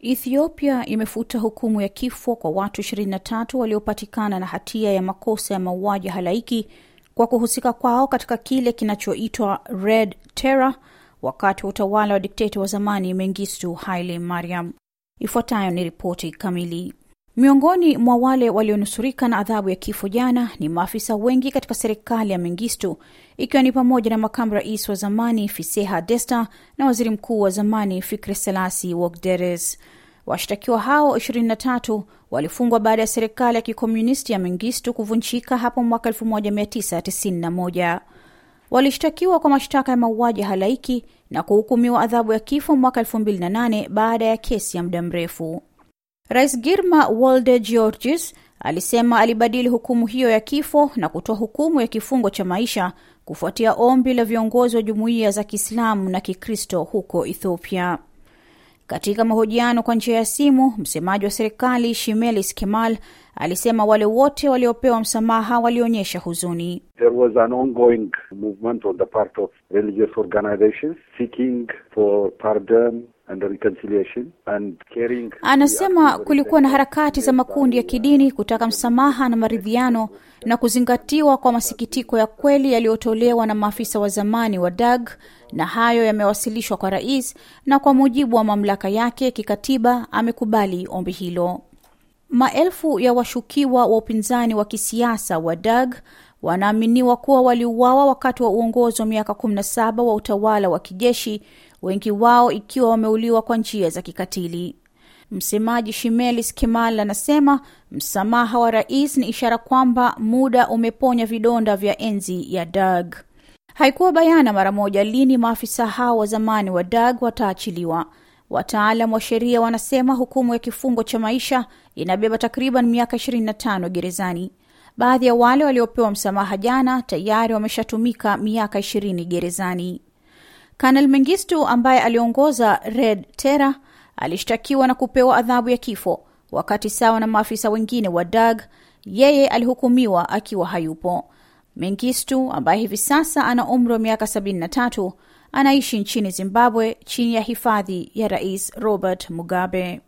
Ethiopia imefuta hukumu ya kifo kwa watu 23 waliopatikana na hatia ya makosa ya mauaji halaiki kwa kuhusika kwao katika kile kinachoitwa Red terra wakati wa utawala wa dikteta wa zamani Mengistu Haile Mariam. Ifuatayo ni ripoti kamili. Miongoni mwa wale walionusurika na adhabu ya kifo jana ni maafisa wengi katika serikali ya Mengistu, ikiwa ni pamoja na makamu rais wa zamani Fiseha Desta na waziri mkuu wa zamani Fikre Selasi Wogderes. Washtakiwa hao 23 walifungwa baada ya serikali ya kikomunisti ya Mengistu kuvunjika hapo mwaka 1991. Walishtakiwa kwa mashtaka ya mauaji halaiki na kuhukumiwa adhabu ya kifo mwaka 2008 baada ya kesi ya muda mrefu. Rais Girma Walde Georges alisema alibadili hukumu hiyo ya kifo na kutoa hukumu ya kifungo cha maisha kufuatia ombi la viongozi wa jumuiya za Kiislamu na Kikristo huko Ethiopia. Katika mahojiano kwa njia ya simu, msemaji wa serikali Shimelis Kemal alisema wale wote waliopewa msamaha walionyesha huzuni. There was an ongoing movement on the part of religious organizations seeking for pardon and reconciliation and caring. Anasema kulikuwa na harakati za makundi ya kidini kutaka msamaha na maridhiano na kuzingatiwa kwa masikitiko ya kweli yaliyotolewa na maafisa wa zamani wa DAG, na hayo yamewasilishwa kwa rais, na kwa mujibu wa mamlaka yake kikatiba amekubali ombi hilo. Maelfu ya washukiwa wa upinzani wa kisiasa wa DAG wanaaminiwa kuwa waliuawa wakati wa uongozi wa miaka 17 wa utawala wa kijeshi, wengi wao ikiwa wameuliwa kwa njia za kikatili. Msemaji Shimelis kimal anasema msamaha wa rais ni ishara kwamba muda umeponya vidonda vya enzi ya DAG. Haikuwa bayana mara moja lini maafisa hao wa zamani wa DAG wataachiliwa. Wataalam wa sheria wanasema hukumu ya kifungo cha maisha inabeba takriban miaka 25 gerezani. Baadhi ya wale waliopewa msamaha jana tayari wameshatumika miaka 20 gerezani. Kanal Mengistu ambaye aliongoza Red tera alishtakiwa na kupewa adhabu ya kifo, wakati sawa na maafisa wengine wa DAG, yeye alihukumiwa akiwa hayupo. Mengistu ambaye hivi sasa ana umri wa miaka 73 anaishi nchini Zimbabwe chini ya hifadhi ya Rais Robert Mugabe.